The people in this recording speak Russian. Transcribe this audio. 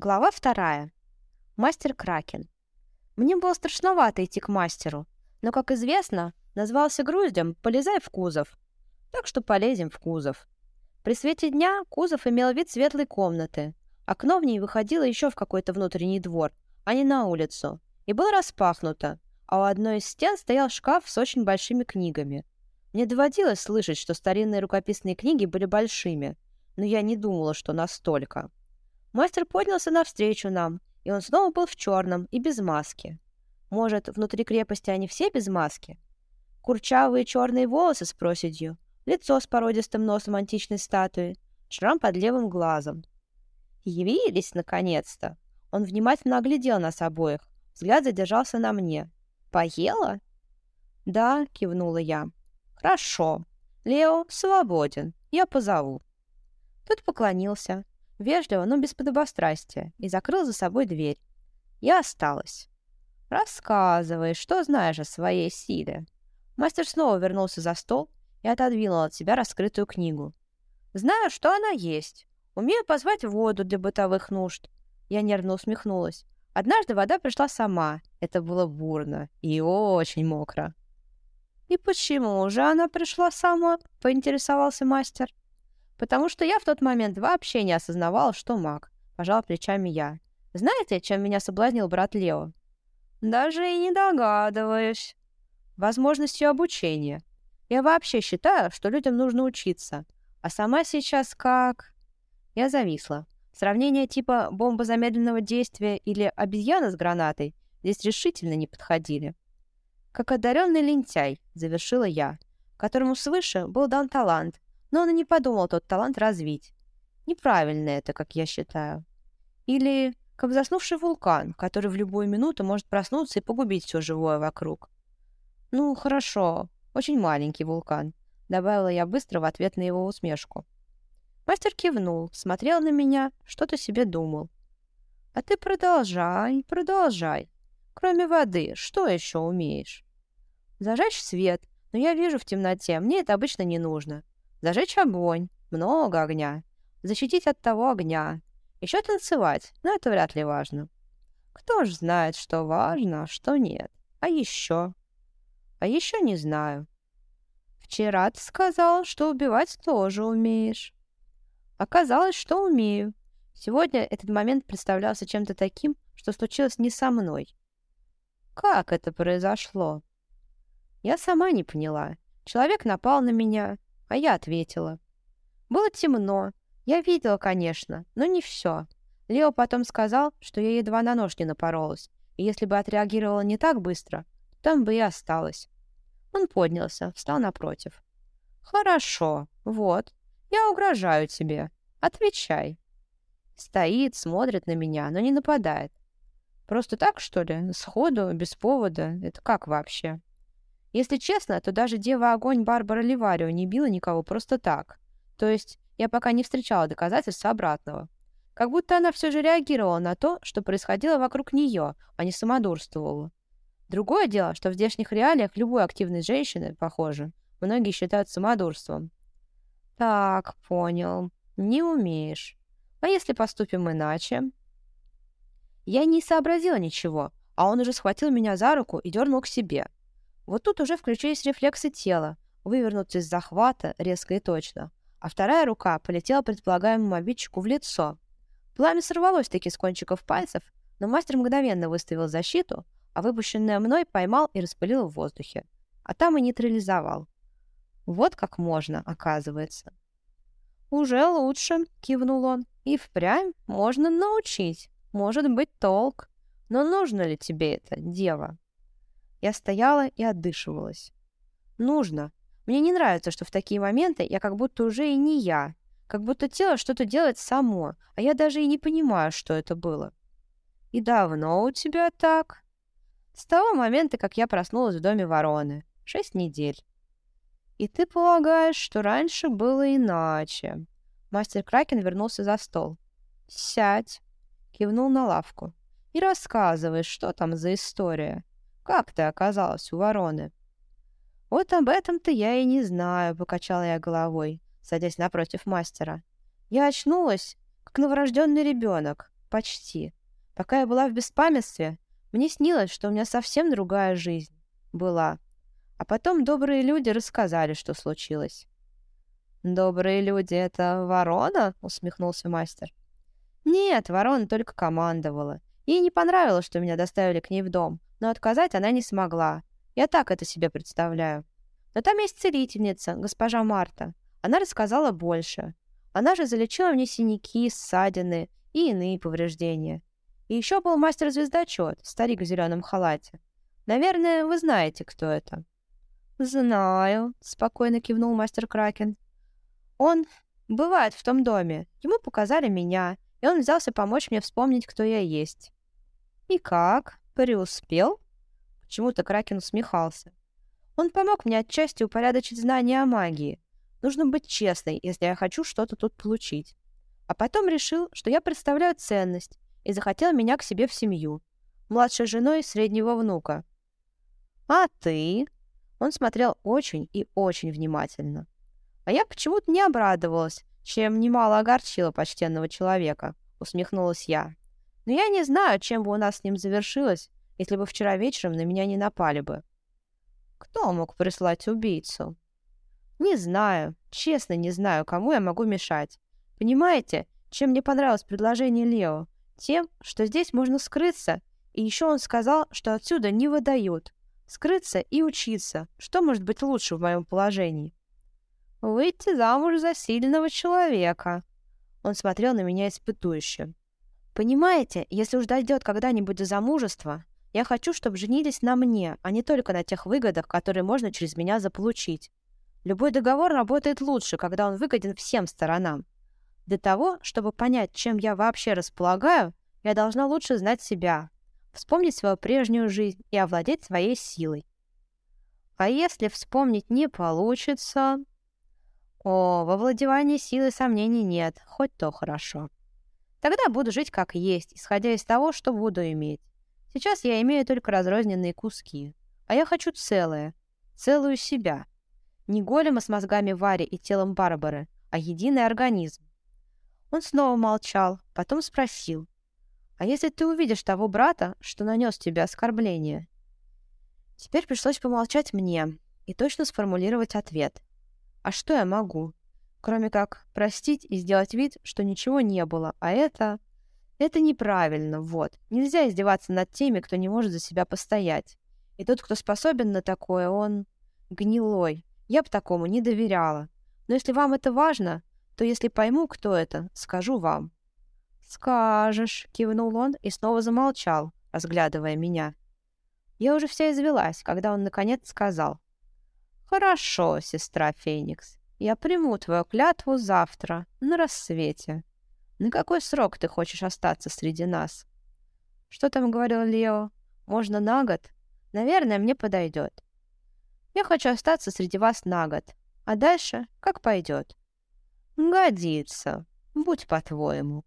Глава вторая. Мастер Кракен. Мне было страшновато идти к мастеру, но, как известно, назвался груздем «Полезай в кузов». Так что полезем в кузов. При свете дня кузов имел вид светлой комнаты. Окно в ней выходило еще в какой-то внутренний двор, а не на улицу, и было распахнуто, а у одной из стен стоял шкаф с очень большими книгами. Мне доводилось слышать, что старинные рукописные книги были большими, но я не думала, что настолько. Мастер поднялся навстречу нам, и он снова был в черном и без маски. Может, внутри крепости они все без маски? Курчавые черные волосы с проседью, лицо с породистым носом античной статуи, шрам под левым глазом. Явились, наконец-то. Он внимательно оглядел нас обоих. Взгляд задержался на мне. «Поела?» «Да», — кивнула я. «Хорошо. Лео свободен. Я позову». Тот поклонился, Вежливо, но без подобострастия, и закрыл за собой дверь. Я осталась. «Рассказывай, что знаешь о своей силе?» Мастер снова вернулся за стол и отодвинул от себя раскрытую книгу. «Знаю, что она есть. Умею позвать воду для бытовых нужд». Я нервно усмехнулась. Однажды вода пришла сама. Это было бурно и очень мокро. «И почему же она пришла сама?» — поинтересовался мастер. Потому что я в тот момент вообще не осознавал, что маг. Пожал плечами я. Знаете, чем меня соблазнил брат Лео? Даже и не догадываюсь. Возможностью обучения. Я вообще считаю, что людям нужно учиться. А сама сейчас как... Я зависла. Сравнение типа бомба замедленного действия или обезьяна с гранатой здесь решительно не подходили. Как одаренный лентяй, завершила я, которому свыше был дан талант, но он и не подумал тот талант развить. Неправильно это, как я считаю. Или как заснувший вулкан, который в любую минуту может проснуться и погубить все живое вокруг. «Ну, хорошо, очень маленький вулкан», — добавила я быстро в ответ на его усмешку. Мастер кивнул, смотрел на меня, что-то себе думал. «А ты продолжай, продолжай. Кроме воды, что еще умеешь?» «Зажечь свет, но я вижу в темноте, мне это обычно не нужно. Зажечь огонь, много огня. Защитить от того огня. Еще танцевать, но это вряд ли важно. Кто ж знает, что важно, а что нет. А еще? А еще не знаю. Вчера ты сказал, что убивать тоже умеешь. Оказалось, что умею. Сегодня этот момент представлялся чем-то таким, что случилось не со мной. Как это произошло? Я сама не поняла. Человек напал на меня, а я ответила. Было темно. Я видела, конечно, но не все. Лео потом сказал, что я едва на нож не напоролась, и если бы отреагировала не так быстро, там бы и осталась. Он поднялся, встал напротив. «Хорошо, вот, я угрожаю тебе. Отвечай». Стоит, смотрит на меня, но не нападает. Просто так, что ли? Сходу, без повода? Это как вообще? Если честно, то даже Дева Огонь Барбара Ливарио не била никого просто так. То есть я пока не встречала доказательств обратного. Как будто она все же реагировала на то, что происходило вокруг нее, а не самодурствовала. Другое дело, что в здешних реалиях любой активной женщины, похоже, многие считают самодурством. Так, понял. Не умеешь. А если поступим иначе? Я не сообразила ничего, а он уже схватил меня за руку и дернул к себе. Вот тут уже включились рефлексы тела, вывернуться из захвата резко и точно, а вторая рука полетела предполагаемому обидчику в лицо. Пламя сорвалось-таки с кончиков пальцев, но мастер мгновенно выставил защиту, а выпущенное мной поймал и распылил в воздухе. А там и нейтрализовал. Вот как можно, оказывается. «Уже лучше», — кивнул он. «И впрямь можно научить. Может быть, толк. Но нужно ли тебе это, дева?» Я стояла и отдышивалась. Нужно. Мне не нравится, что в такие моменты я как будто уже и не я. Как будто тело что-то делает само, а я даже и не понимаю, что это было. И давно у тебя так? С того момента, как я проснулась в доме вороны. Шесть недель. И ты полагаешь, что раньше было иначе? Мастер Кракен вернулся за стол. «Сядь!» — кивнул на лавку. «И рассказывай, что там за история. Как ты оказалась у вороны?» «Вот об этом-то я и не знаю», — покачала я головой, садясь напротив мастера. «Я очнулась, как новорожденный ребенок. Почти. Пока я была в беспамятстве, мне снилось, что у меня совсем другая жизнь была. А потом добрые люди рассказали, что случилось. «Добрые люди — это ворона?» — усмехнулся мастер. «Нет, ворона только командовала. Ей не понравилось, что меня доставили к ней в дом, но отказать она не смогла. Я так это себе представляю. Но там есть целительница, госпожа Марта. Она рассказала больше. Она же залечила мне синяки, ссадины и иные повреждения. И еще был мастер-звездочет, старик в зеленом халате. Наверное, вы знаете, кто это. «Знаю», — спокойно кивнул мастер Кракен. «Он бывает в том доме. Ему показали меня, и он взялся помочь мне вспомнить, кто я есть». «И как? Преуспел?» Почему-то Кракен усмехался. «Он помог мне отчасти упорядочить знания о магии. Нужно быть честной, если я хочу что-то тут получить. А потом решил, что я представляю ценность, и захотел меня к себе в семью. Младшей женой среднего внука. «А ты?» Он смотрел очень и очень внимательно. А я почему-то не обрадовалась, чем немало огорчила почтенного человека, усмехнулась я. Но я не знаю, чем бы у нас с ним завершилось, если бы вчера вечером на меня не напали бы. Кто мог прислать убийцу? Не знаю, честно не знаю, кому я могу мешать. Понимаете, чем мне понравилось предложение Лео? Тем, что здесь можно скрыться, и еще он сказал, что отсюда не выдают. Скрыться и учиться. Что может быть лучше в моем положении? Выйти замуж за сильного человека. Он смотрел на меня испытующе. Понимаете, если уж дойдет когда-нибудь до замужества, я хочу, чтобы женились на мне, а не только на тех выгодах, которые можно через меня заполучить. Любой договор работает лучше, когда он выгоден всем сторонам. Для того, чтобы понять, чем я вообще располагаю, я должна лучше знать себя, вспомнить свою прежнюю жизнь и овладеть своей силой. А если вспомнить не получится... О, во владевании силой сомнений нет, хоть то хорошо. Тогда буду жить как есть, исходя из того, что буду иметь. Сейчас я имею только разрозненные куски, а я хочу целое, целую себя. Не голема с мозгами Вари и телом Барбары, а единый организм. Он снова молчал, потом спросил. А если ты увидишь того брата, что нанес тебе оскорбление? Теперь пришлось помолчать мне и точно сформулировать ответ. А что я могу? Кроме как простить и сделать вид, что ничего не было, а это... Это неправильно, вот. Нельзя издеваться над теми, кто не может за себя постоять. И тот, кто способен на такое, он... гнилой. Я бы такому не доверяла. Но если вам это важно, то если пойму, кто это, скажу вам. «Скажешь», — кивнул он и снова замолчал, разглядывая меня. Я уже вся извелась, когда он наконец сказал. «Хорошо, сестра Феникс, я приму твою клятву завтра, на рассвете. На какой срок ты хочешь остаться среди нас?» «Что там говорил Лео? Можно на год? Наверное, мне подойдет. Я хочу остаться среди вас на год, а дальше как пойдет». «Годится. Будь по-твоему».